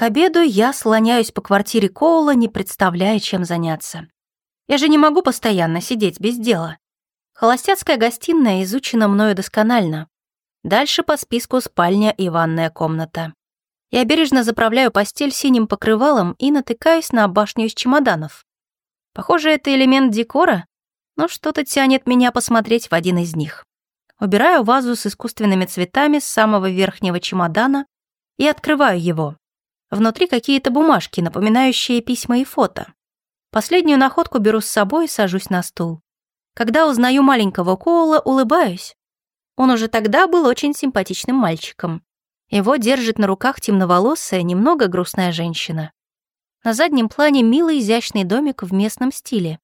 К обеду я слоняюсь по квартире Коула, не представляя, чем заняться. Я же не могу постоянно сидеть без дела. Холостяцкая гостиная изучена мною досконально. Дальше по списку спальня и ванная комната. Я бережно заправляю постель синим покрывалом и натыкаюсь на башню из чемоданов. Похоже, это элемент декора, но что-то тянет меня посмотреть в один из них. Убираю вазу с искусственными цветами с самого верхнего чемодана и открываю его. Внутри какие-то бумажки, напоминающие письма и фото. Последнюю находку беру с собой и сажусь на стул. Когда узнаю маленького Коула, улыбаюсь. Он уже тогда был очень симпатичным мальчиком. Его держит на руках темноволосая, немного грустная женщина. На заднем плане милый изящный домик в местном стиле.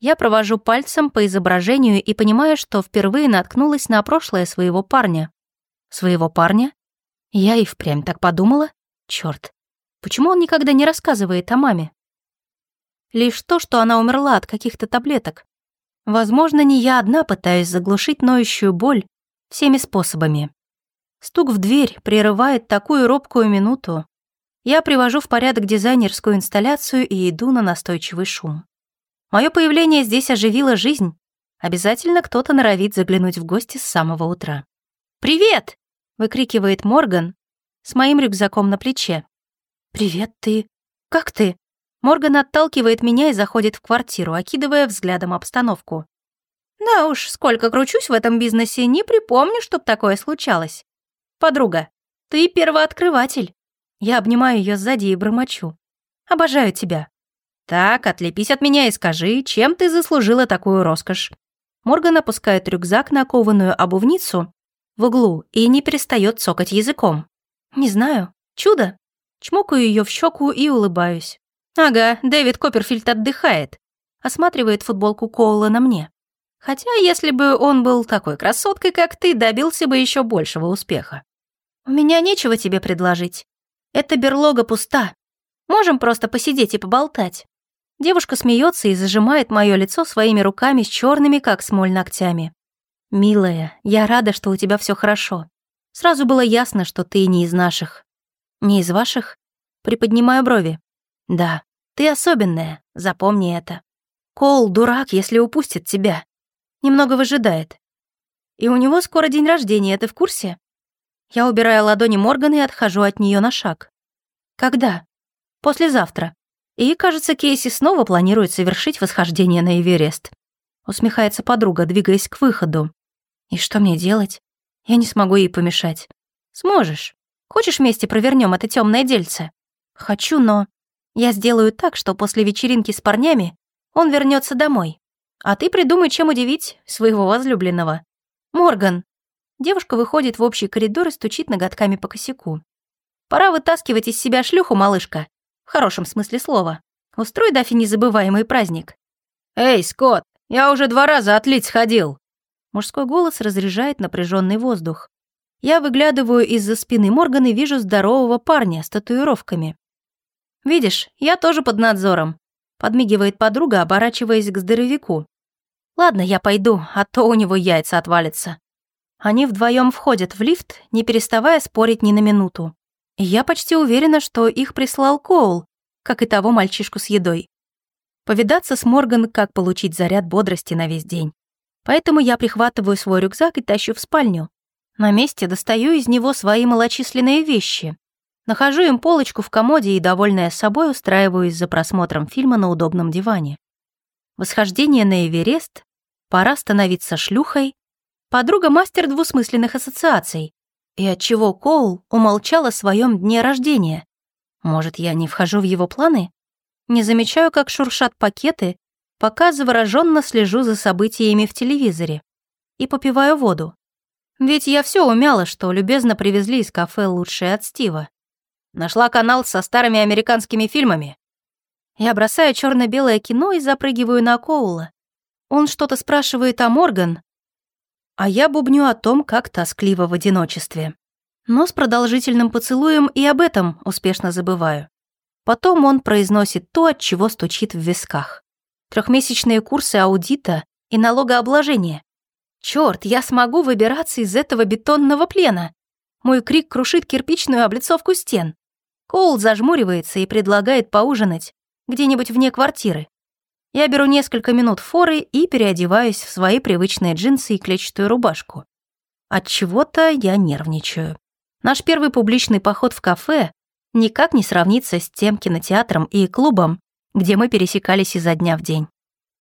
Я провожу пальцем по изображению и понимаю, что впервые наткнулась на прошлое своего парня. Своего парня? Я и впрямь так подумала. Чёрт, почему он никогда не рассказывает о маме? Лишь то, что она умерла от каких-то таблеток. Возможно, не я одна пытаюсь заглушить ноющую боль всеми способами. Стук в дверь прерывает такую робкую минуту. Я привожу в порядок дизайнерскую инсталляцию и иду на настойчивый шум. Мое появление здесь оживило жизнь. Обязательно кто-то норовит заглянуть в гости с самого утра. «Привет!» — выкрикивает Морган с моим рюкзаком на плече. «Привет ты! Как ты?» Морган отталкивает меня и заходит в квартиру, окидывая взглядом обстановку. «Да уж, сколько кручусь в этом бизнесе, не припомню, чтоб такое случалось. «Подруга, ты первооткрыватель». Я обнимаю ее сзади и бормочу. «Обожаю тебя». «Так, отлепись от меня и скажи, чем ты заслужила такую роскошь?» Морган опускает рюкзак на кованую обувницу в углу и не перестает цокать языком. «Не знаю. Чудо». Чмокаю ее в щеку и улыбаюсь. «Ага, Дэвид Копперфильд отдыхает». Осматривает футболку Коула на мне. Хотя, если бы он был такой красоткой, как ты, добился бы еще большего успеха. «У меня нечего тебе предложить. Эта берлога пуста. Можем просто посидеть и поболтать». Девушка смеется и зажимает мое лицо своими руками с черными, как смоль, ногтями. «Милая, я рада, что у тебя все хорошо. Сразу было ясно, что ты не из наших». «Не из ваших?» Приподнимаю брови. «Да, ты особенная, запомни это. Кол дурак, если упустит тебя. Немного выжидает. И у него скоро день рождения, ты в курсе?» Я убираю ладони Моргана и отхожу от нее на шаг. Когда? Послезавтра. И, кажется, Кейси снова планирует совершить восхождение на Эверест. Усмехается подруга, двигаясь к выходу. И что мне делать? Я не смогу ей помешать. Сможешь. Хочешь вместе провернем это темное дельце? Хочу, но... Я сделаю так, что после вечеринки с парнями он вернется домой. А ты придумай, чем удивить своего возлюбленного. Морган, Девушка выходит в общий коридор и стучит ноготками по косяку. «Пора вытаскивать из себя шлюху, малышка. В хорошем смысле слова. Устрой Дафи незабываемый праздник». «Эй, Скотт, я уже два раза отлить сходил!» Мужской голос разряжает напряженный воздух. Я выглядываю из-за спины Моргана и вижу здорового парня с татуировками. «Видишь, я тоже под надзором», — подмигивает подруга, оборачиваясь к здоровяку. «Ладно, я пойду, а то у него яйца отвалятся». Они вдвоем входят в лифт, не переставая спорить ни на минуту. Я почти уверена, что их прислал Коул, как и того мальчишку с едой. Повидаться с Морган, как получить заряд бодрости на весь день. Поэтому я прихватываю свой рюкзак и тащу в спальню. На месте достаю из него свои малочисленные вещи. Нахожу им полочку в комоде и, довольная собой, устраиваюсь за просмотром фильма на удобном диване. Восхождение на Эверест, пора становиться шлюхой Подруга мастер двусмысленных ассоциаций. И отчего Коул умолчал о своем дне рождения? Может, я не вхожу в его планы? Не замечаю, как шуршат пакеты, пока завороженно слежу за событиями в телевизоре. И попиваю воду. Ведь я все умяла, что любезно привезли из кафе лучшее от Стива. Нашла канал со старыми американскими фильмами. Я бросаю черно белое кино и запрыгиваю на Коула. Он что-то спрашивает о Морган, а я бубню о том, как тоскливо в одиночестве. Но с продолжительным поцелуем и об этом успешно забываю. Потом он произносит то, от чего стучит в висках. Трехмесячные курсы аудита и налогообложения. Черт, я смогу выбираться из этого бетонного плена. Мой крик крушит кирпичную облицовку стен. Коул зажмуривается и предлагает поужинать где-нибудь вне квартиры. Я беру несколько минут форы и переодеваюсь в свои привычные джинсы и клетчатую рубашку. От чего-то я нервничаю. Наш первый публичный поход в кафе никак не сравнится с тем кинотеатром и клубом, где мы пересекались изо дня в день.